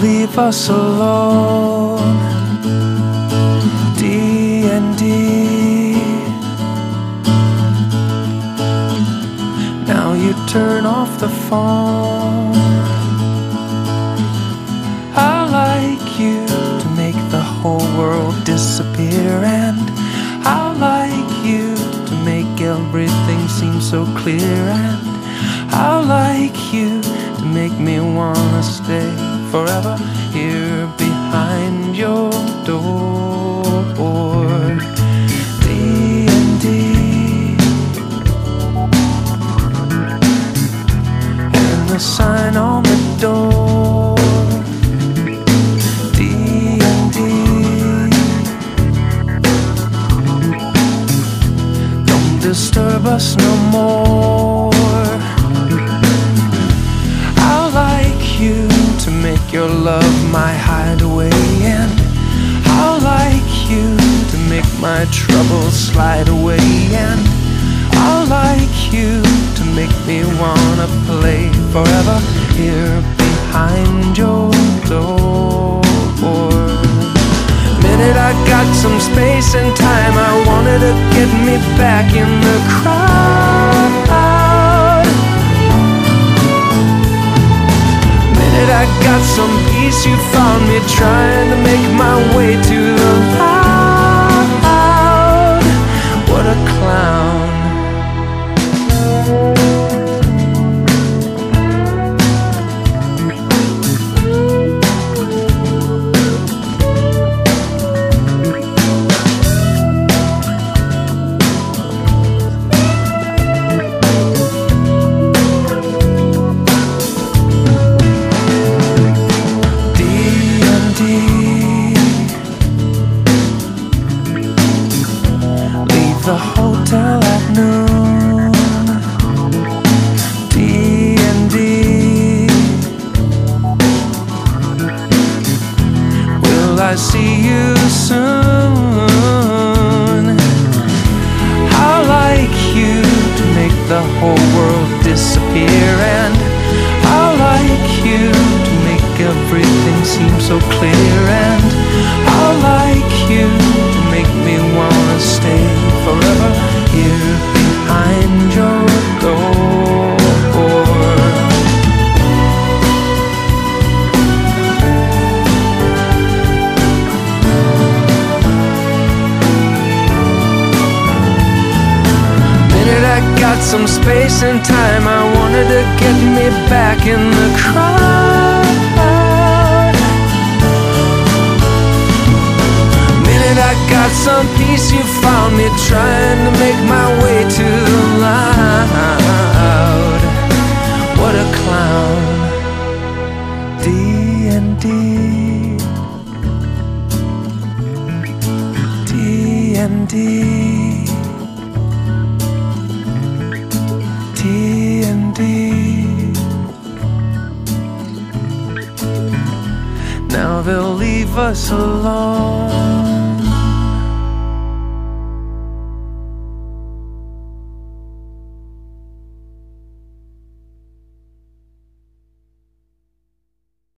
leave us alone. D and D. Now you turn off the phone. I like you to make the whole world disappear, and I like you to make everything seem so clear, and I like you to make me wanna stay forever here behind your door. D and D. And the sign on the door. D and D. Don't disturb us no more. Make your love my hideaway, and I like you to make my troubles slide away, and I like you to make me wanna play forever here behind your door. Minute I got some space and time, I wanted to get me back in the some peace, you found me trying the hotel at noon. D and D. Will I see you soon? I like you to make the whole world disappear, and I like you to make everything seem so clear, and I like you got some space and time, I wanted to get me back in the crowd. Minute I got some peace, you found me trying to make my way to the loud. What a clown. D and D. D and D. Now they'll leave us alone.